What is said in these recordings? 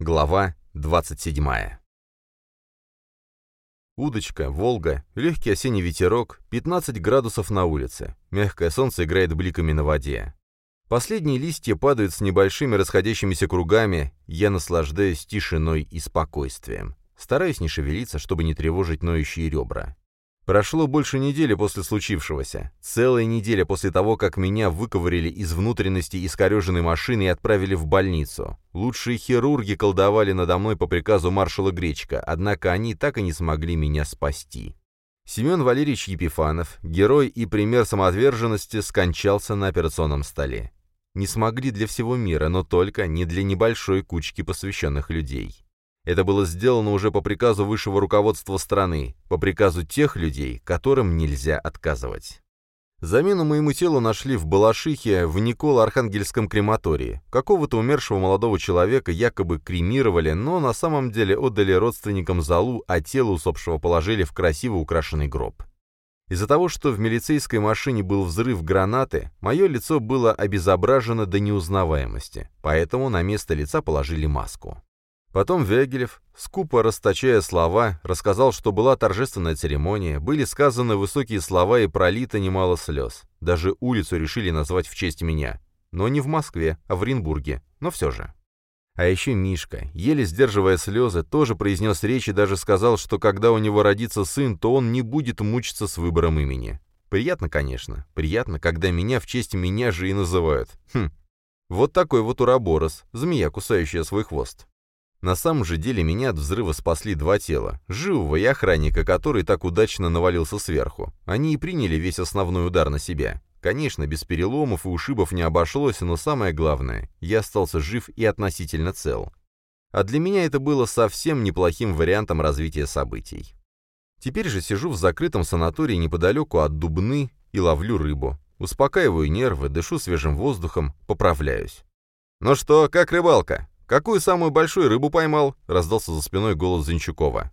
Глава 27. Удочка, Волга, легкий осенний ветерок, 15 градусов на улице. Мягкое солнце играет бликами на воде. Последние листья падают с небольшими расходящимися кругами, я наслаждаюсь тишиной и спокойствием. Стараюсь не шевелиться, чтобы не тревожить ноющие ребра. Прошло больше недели после случившегося. Целая неделя после того, как меня выковырили из внутренности искореженной машины и отправили в больницу. Лучшие хирурги колдовали надо мной по приказу маршала Гречка, однако они так и не смогли меня спасти. Семен Валерьевич Епифанов, герой и пример самоотверженности, скончался на операционном столе. Не смогли для всего мира, но только не для небольшой кучки посвященных людей. Это было сделано уже по приказу высшего руководства страны, по приказу тех людей, которым нельзя отказывать. Замену моему телу нашли в Балашихе в Николо-Архангельском крематории. Какого-то умершего молодого человека якобы кремировали, но на самом деле отдали родственникам залу, а тело усопшего положили в красиво украшенный гроб. Из-за того, что в милицейской машине был взрыв гранаты, мое лицо было обезображено до неузнаваемости, поэтому на место лица положили маску. Потом Вегелев, скупо расточая слова, рассказал, что была торжественная церемония, были сказаны высокие слова и пролито немало слез. Даже улицу решили назвать в честь меня. Но не в Москве, а в Оренбурге, но все же. А еще Мишка, еле сдерживая слезы, тоже произнес речь и даже сказал, что когда у него родится сын, то он не будет мучиться с выбором имени. Приятно, конечно. Приятно, когда меня в честь меня же и называют. Хм. Вот такой вот ураборос, змея, кусающая свой хвост. На самом же деле меня от взрыва спасли два тела, живого и охранника, который так удачно навалился сверху. Они и приняли весь основной удар на себя. Конечно, без переломов и ушибов не обошлось, но самое главное, я остался жив и относительно цел. А для меня это было совсем неплохим вариантом развития событий. Теперь же сижу в закрытом санатории неподалеку от Дубны и ловлю рыбу. Успокаиваю нервы, дышу свежим воздухом, поправляюсь. «Ну что, как рыбалка?» «Какую самую большую рыбу поймал?» — раздался за спиной голос Зинчукова.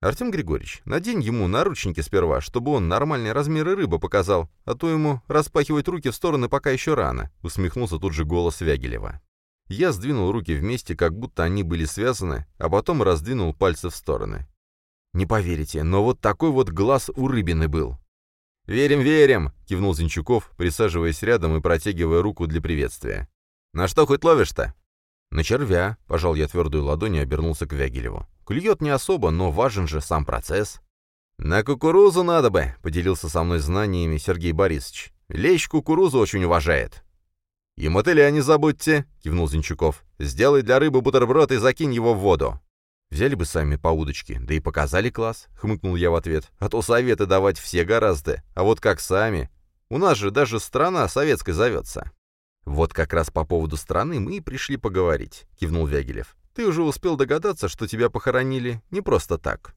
«Артем Григорьевич, надень ему наручники сперва, чтобы он нормальные размеры рыбы показал, а то ему распахивать руки в стороны пока еще рано», — усмехнулся тут же голос Вягелева. Я сдвинул руки вместе, как будто они были связаны, а потом раздвинул пальцы в стороны. «Не поверите, но вот такой вот глаз у рыбины был». «Верим, верим!» — кивнул Зинчуков, присаживаясь рядом и протягивая руку для приветствия. «На что хоть ловишь-то?» «На червя», — пожал я твердую ладонь и обернулся к Вягелеву. «Клюет не особо, но важен же сам процесс». «На кукурузу надо бы», — поделился со мной знаниями Сергей Борисович. «Лещ кукурузу очень уважает». «И мотыля не забудьте», — кивнул Зинчуков. «Сделай для рыбы бутерброд и закинь его в воду». «Взяли бы сами по удочке, да и показали класс», — хмыкнул я в ответ. «А то советы давать все гораздо, а вот как сами. У нас же даже страна советской зовется». «Вот как раз по поводу страны мы и пришли поговорить», — кивнул Вягелев. «Ты уже успел догадаться, что тебя похоронили не просто так».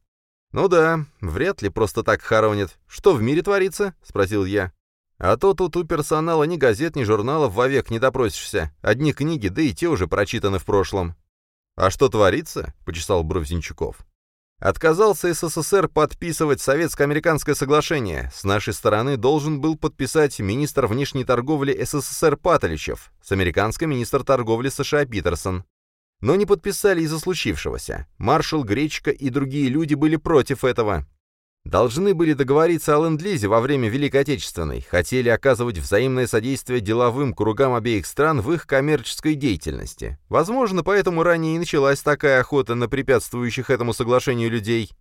«Ну да, вряд ли просто так хоронят. Что в мире творится?» — спросил я. «А то тут у персонала ни газет, ни журналов вовек не допросишься. Одни книги, да и те уже прочитаны в прошлом». «А что творится?» — почесал бровь Зинчуков. Отказался СССР подписывать советско-американское соглашение. С нашей стороны должен был подписать министр внешней торговли СССР Патоличев, с американской министр торговли США Питерсон. Но не подписали из-за случившегося. Маршал Гречка и другие люди были против этого. Должны были договориться о ленд-лизе во время Великой Отечественной, хотели оказывать взаимное содействие деловым кругам обеих стран в их коммерческой деятельности. Возможно, поэтому ранее и началась такая охота на препятствующих этому соглашению людей.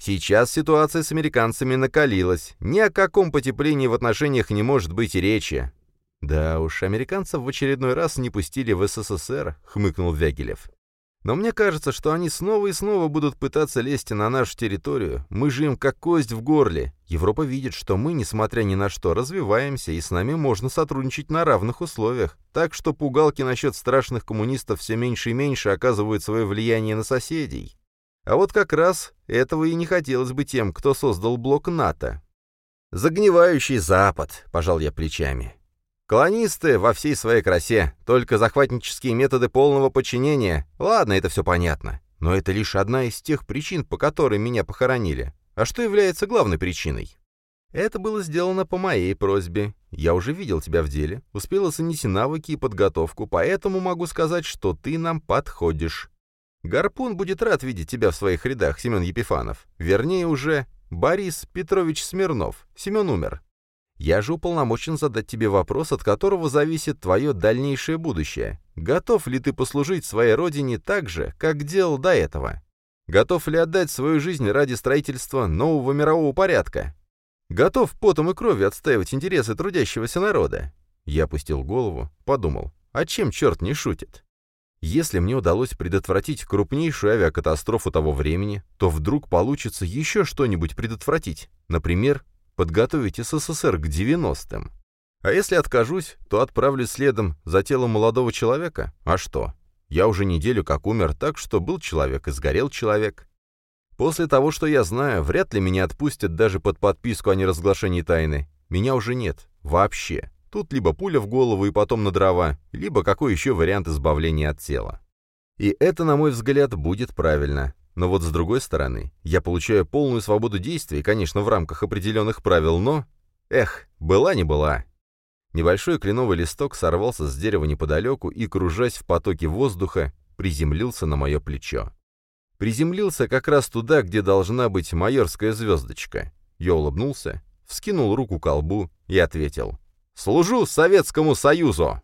Сейчас ситуация с американцами накалилась, ни о каком потеплении в отношениях не может быть и речи. «Да уж, американцев в очередной раз не пустили в СССР», — хмыкнул Вягелев. Но мне кажется, что они снова и снова будут пытаться лезть на нашу территорию. Мы же им как кость в горле. Европа видит, что мы, несмотря ни на что, развиваемся, и с нами можно сотрудничать на равных условиях. Так что пугалки насчет страшных коммунистов все меньше и меньше оказывают свое влияние на соседей. А вот как раз этого и не хотелось бы тем, кто создал блок НАТО. «Загнивающий Запад», — пожал я плечами. Колонисты во всей своей красе, только захватнические методы полного подчинения. Ладно, это все понятно. Но это лишь одна из тех причин, по которым меня похоронили. А что является главной причиной? Это было сделано по моей просьбе. Я уже видел тебя в деле, успел оценить навыки и подготовку, поэтому могу сказать, что ты нам подходишь. Гарпун будет рад видеть тебя в своих рядах, Семен Епифанов. Вернее, уже Борис Петрович Смирнов. Семен умер. Я же уполномочен задать тебе вопрос, от которого зависит твое дальнейшее будущее. Готов ли ты послужить своей родине так же, как делал до этого? Готов ли отдать свою жизнь ради строительства нового мирового порядка? Готов потом и кровью отстаивать интересы трудящегося народа? Я опустил голову, подумал, а чем черт не шутит? Если мне удалось предотвратить крупнейшую авиакатастрофу того времени, то вдруг получится еще что-нибудь предотвратить. Например, подготовить СССР к 90-м. А если откажусь, то отправлюсь следом за телом молодого человека? А что? Я уже неделю как умер, так что был человек и сгорел человек. После того, что я знаю, вряд ли меня отпустят даже под подписку о неразглашении тайны. Меня уже нет. Вообще. Тут либо пуля в голову и потом на дрова, либо какой еще вариант избавления от тела. И это, на мой взгляд, будет правильно. Но вот с другой стороны, я получаю полную свободу действий, конечно, в рамках определенных правил, но... Эх, была не была. Небольшой кленовый листок сорвался с дерева неподалеку и, кружась в потоке воздуха, приземлился на мое плечо. Приземлился как раз туда, где должна быть майорская звездочка. Я улыбнулся, вскинул руку к колбу и ответил. «Служу Советскому Союзу!»